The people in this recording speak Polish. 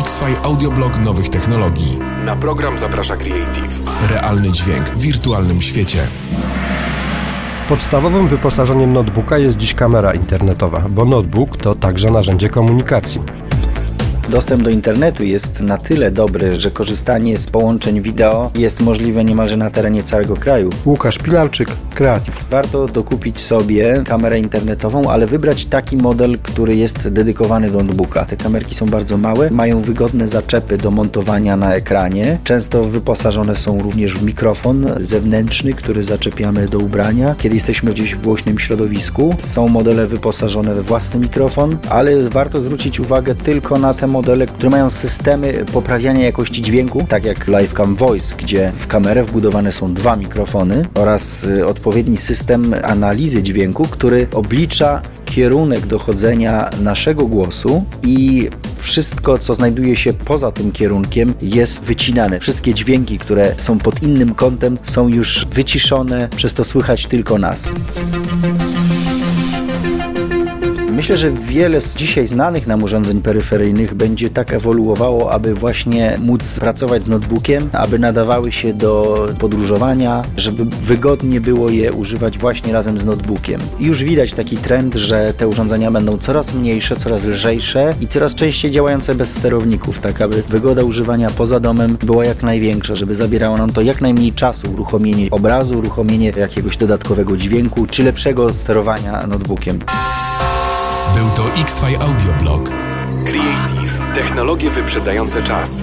X-Fi Audioblog nowych technologii. Na program zaprasza Creative. Realny dźwięk w wirtualnym świecie. Podstawowym wyposażeniem notebooka jest dziś kamera internetowa, bo notebook to także narzędzie komunikacji. Dostęp do internetu jest na tyle dobry, że korzystanie z połączeń wideo jest możliwe niemalże na terenie całego kraju. Łukasz Pilarczyk, Creative. Warto dokupić sobie kamerę internetową, ale wybrać taki model, który jest dedykowany do notebooka. Te kamerki są bardzo małe, mają wygodne zaczepy do montowania na ekranie. Często wyposażone są również w mikrofon zewnętrzny, który zaczepiamy do ubrania, kiedy jesteśmy gdzieś w głośnym środowisku. Są modele wyposażone we własny mikrofon, ale warto zwrócić uwagę tylko na te modele, które mają systemy poprawiania jakości dźwięku, tak jak Livecam Voice, gdzie w kamerę wbudowane są dwa mikrofony oraz y, odpowiedni system analizy dźwięku, który oblicza kierunek dochodzenia naszego głosu i wszystko, co znajduje się poza tym kierunkiem, jest wycinane. Wszystkie dźwięki, które są pod innym kątem, są już wyciszone, przez to słychać tylko nas. Myślę, że wiele z dzisiaj znanych nam urządzeń peryferyjnych będzie tak ewoluowało, aby właśnie móc pracować z notebookiem, aby nadawały się do podróżowania, żeby wygodnie było je używać właśnie razem z notebookiem. Już widać taki trend, że te urządzenia będą coraz mniejsze, coraz lżejsze i coraz częściej działające bez sterowników, tak aby wygoda używania poza domem była jak największa, żeby zabierało nam to jak najmniej czasu, uruchomienie obrazu, uruchomienie jakiegoś dodatkowego dźwięku czy lepszego sterowania notebookiem. Był to X-Fi Audioblog. Creative. Technologie wyprzedzające czas.